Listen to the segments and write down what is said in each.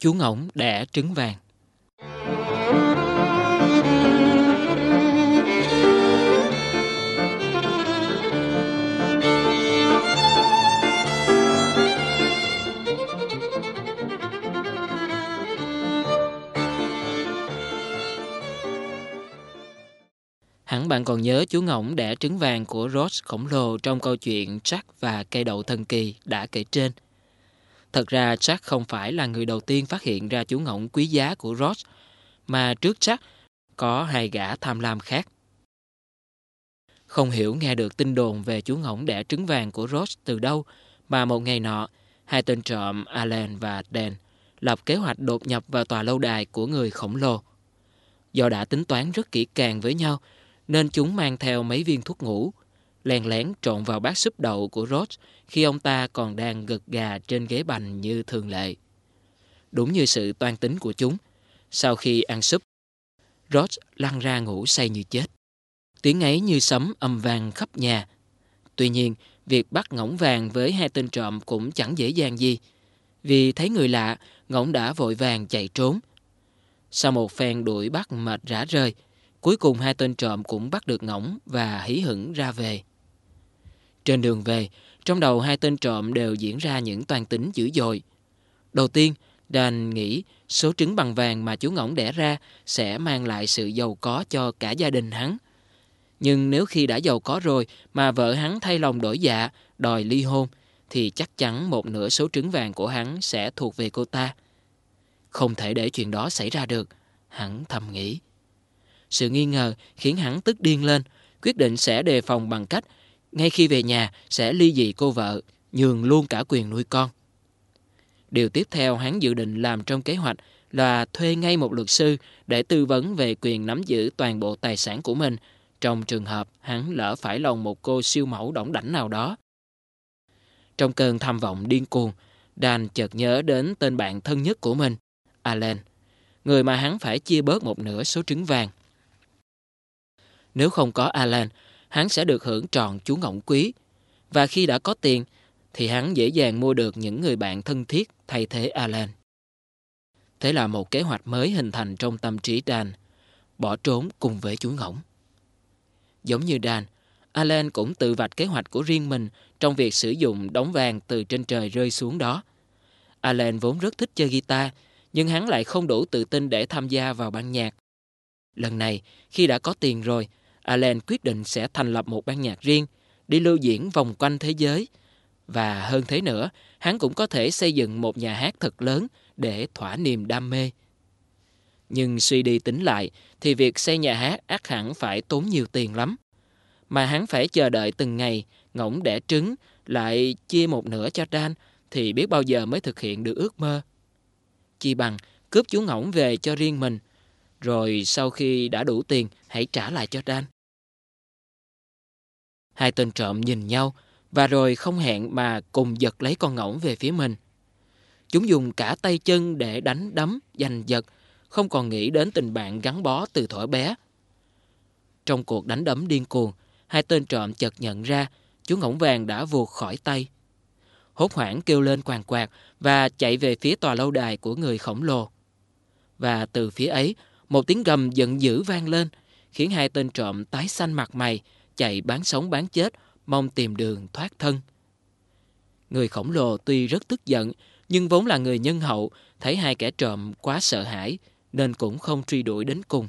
Chú ngỗng đẻ trứng vàng Hẳn bạn còn nhớ chú ngỗng đẻ trứng vàng của Ross khổng lồ trong câu chuyện Jack và cây đậu thần kỳ đã kể trên. Thật ra Jack không phải là người đầu tiên phát hiện ra chú ngỗng quý giá của Ross, mà trước Jack có hai gã tham lam khác. Không hiểu nghe được tin đồn về chú ngỗng đẻ trứng vàng của Ross từ đâu, mà một ngày nọ, hai tên trộm Alan và Dan lập kế hoạch đột nhập vào tòa lâu đài của người khổng lồ. Do đã tính toán rất kỹ càng với nhau, nên chúng mang theo mấy viên thuốc ngủ, len lén trộn vào bát súp đậu của Ross khi ông ta còn đang gật gà trên ghế bành như thường lệ. Đúng như sự toan tính của chúng, sau khi ăn súp, Ross lăn ra ngủ say như chết. Tiếng ấy như sấm âm vang khắp nhà. Tuy nhiên, việc bắt ngỗng vàng với hai tên trộm cũng chẳng dễ dàng gì. Vì thấy người lạ, ngỗng đã vội vàng chạy trốn. Sau một phen đuổi bắt mệt rã rời, Cuối cùng hai tên trộm cũng bắt được ngỗng và hí hửng ra về. Trên đường về, trong đầu hai tên trộm đều diễn ra những toàn tính dữ dội. Đầu tiên, đàn nghĩ số trứng bằng vàng mà chú ngỗng đẻ ra sẽ mang lại sự giàu có cho cả gia đình hắn. Nhưng nếu khi đã giàu có rồi mà vợ hắn thay lòng đổi dạ, đòi ly hôn, thì chắc chắn một nửa số trứng vàng của hắn sẽ thuộc về cô ta. Không thể để chuyện đó xảy ra được, hắn thầm nghĩ. Sự nghi ngờ khiến hắn tức điên lên, quyết định sẽ đề phòng bằng cách ngay khi về nhà sẽ ly dị cô vợ, nhường luôn cả quyền nuôi con. Điều tiếp theo hắn dự định làm trong kế hoạch là thuê ngay một luật sư để tư vấn về quyền nắm giữ toàn bộ tài sản của mình trong trường hợp hắn lỡ phải lòng một cô siêu mẫu đỏng đảnh nào đó. Trong cơn tham vọng điên cuồng, Dan chợt nhớ đến tên bạn thân nhất của mình, Alan, người mà hắn phải chia bớt một nửa số trứng vàng. Nếu không có Alan, hắn sẽ được hưởng tròn chú ngỗng quý. Và khi đã có tiền, thì hắn dễ dàng mua được những người bạn thân thiết thay thế Alan. Thế là một kế hoạch mới hình thành trong tâm trí Dan, bỏ trốn cùng với chú ngỗng. Giống như Dan, Alan cũng tự vạch kế hoạch của riêng mình trong việc sử dụng đống vàng từ trên trời rơi xuống đó. Alan vốn rất thích chơi guitar, nhưng hắn lại không đủ tự tin để tham gia vào ban nhạc. Lần này, khi đã có tiền rồi, Alan quyết định sẽ thành lập một ban nhạc riêng, đi lưu diễn vòng quanh thế giới. Và hơn thế nữa, hắn cũng có thể xây dựng một nhà hát thật lớn để thỏa niềm đam mê. Nhưng suy đi tính lại, thì việc xây nhà hát ác hẳn phải tốn nhiều tiền lắm. Mà hắn phải chờ đợi từng ngày, ngỗng đẻ trứng, lại chia một nửa cho Dan, thì biết bao giờ mới thực hiện được ước mơ. Chi bằng cướp chú ngỗng về cho riêng mình, rồi sau khi đã đủ tiền, hãy trả lại cho Dan. Hai tên trộm nhìn nhau và rồi không hẹn mà cùng giật lấy con ngỗng về phía mình. Chúng dùng cả tay chân để đánh đấm, giành giật, không còn nghĩ đến tình bạn gắn bó từ thuở bé. Trong cuộc đánh đấm điên cuồng, hai tên trộm chợt nhận ra chú ngỗng vàng đã vụt khỏi tay. Hốt hoảng kêu lên quàng quạt và chạy về phía tòa lâu đài của người khổng lồ. Và từ phía ấy, một tiếng gầm giận dữ vang lên, khiến hai tên trộm tái xanh mặt mày, chạy bán sống bán chết, mong tìm đường thoát thân. Người khổng lồ tuy rất tức giận, nhưng vốn là người nhân hậu, thấy hai kẻ trộm quá sợ hãi, nên cũng không truy đuổi đến cùng.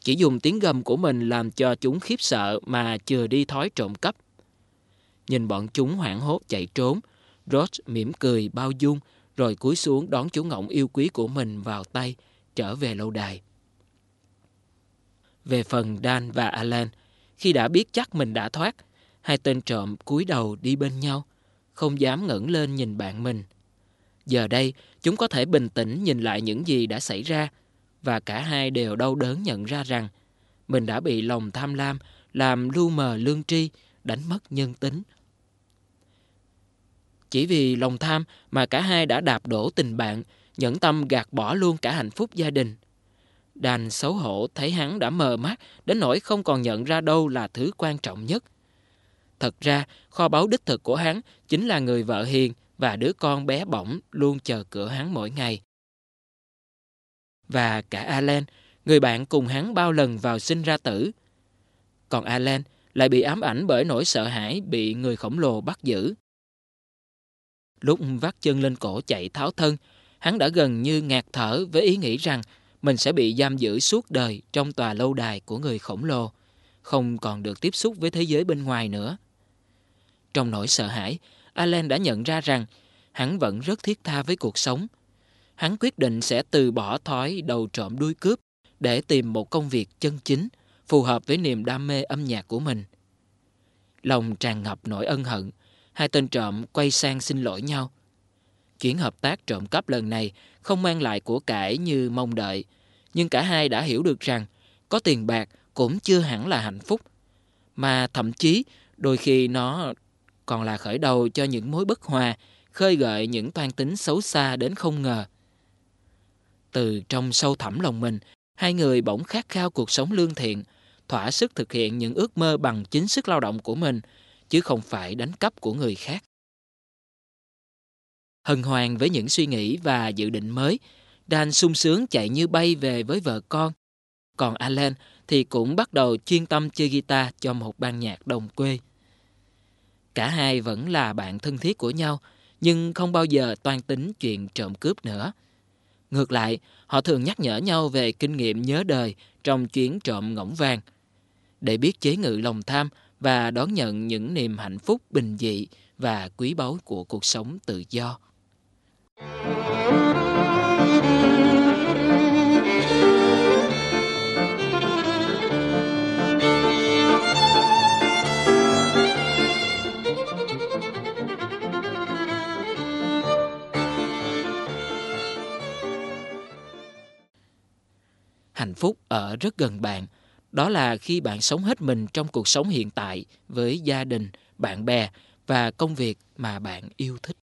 Chỉ dùng tiếng gầm của mình làm cho chúng khiếp sợ mà chừa đi thói trộm cắp. Nhìn bọn chúng hoảng hốt chạy trốn, Roach mỉm cười bao dung, rồi cúi xuống đón chú ngỗng yêu quý của mình vào tay, trở về lâu đài. Về phần Dan và Alan, khi đã biết chắc mình đã thoát, hai tên trộm cúi đầu đi bên nhau, không dám ngẩng lên nhìn bạn mình. Giờ đây, chúng có thể bình tĩnh nhìn lại những gì đã xảy ra, và cả hai đều đau đớn nhận ra rằng mình đã bị lòng tham lam làm lu mờ lương tri, đánh mất nhân tính. Chỉ vì lòng tham mà cả hai đã đạp đổ tình bạn, nhẫn tâm gạt bỏ luôn cả hạnh phúc gia đình. Đành xấu hổ thấy hắn đã mờ mắt đến nỗi không còn nhận ra đâu là thứ quan trọng nhất. Thật ra, kho báu đích thực của hắn chính là người vợ hiền và đứa con bé bỏng luôn chờ cửa hắn mỗi ngày. và cả Alan, người bạn cùng hắn bao lần vào sinh ra tử. Còn Alan lại bị ám ảnh bởi nỗi sợ hãi bị người khổng lồ bắt giữ. Lúc vắt chân lên cổ chạy tháo thân, hắn đã gần như ngạt thở với ý nghĩ rằng mình sẽ bị giam giữ suốt đời trong tòa lâu đài của người khổng lồ, không còn được tiếp xúc với thế giới bên ngoài nữa. Trong nỗi sợ hãi, Alan đã nhận ra rằng hắn vẫn rất thiết tha với cuộc sống. Hắn quyết định sẽ từ bỏ thói đầu trộm đuôi cướp để tìm một công việc chân chính phù hợp với niềm đam mê âm nhạc của mình. Lòng tràn ngập nỗi ân hận, hai tên trộm quay sang xin lỗi nhau. Chuyến hợp tác trộm cắp lần này không mang lại của cải như mong đợi, nhưng cả hai đã hiểu được rằng có tiền bạc cũng chưa hẳn là hạnh phúc, mà thậm chí đôi khi nó còn là khởi đầu cho những mối bất hòa, khơi gợi những toan tính xấu xa đến không ngờ. Từ trong sâu thẳm lòng mình, hai người bỗng khát khao cuộc sống lương thiện, thỏa sức thực hiện những ước mơ bằng chính sức lao động của mình, chứ không phải đánh cắp của người khác. Hân hoan với những suy nghĩ và dự định mới, Dan sung sướng chạy như bay về với vợ con. Còn Alan thì cũng bắt đầu chuyên tâm chơi guitar cho một ban nhạc đồng quê. Cả hai vẫn là bạn thân thiết của nhau, nhưng không bao giờ toan tính chuyện trộm cướp nữa. Ngược lại, họ thường nhắc nhở nhau về kinh nghiệm nhớ đời trong chuyến trộm ngỗng vàng. Để biết chế ngự lòng tham và đón nhận những niềm hạnh phúc bình dị và quý báu của cuộc sống tự do hạnh phúc ở rất gần bạn. Đó là khi bạn sống hết mình trong cuộc sống hiện tại với gia đình, bạn bè và công việc mà bạn yêu thích.